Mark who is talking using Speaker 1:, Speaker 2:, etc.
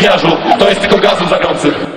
Speaker 1: gówniarzu, to jest tylko gazu zagrący.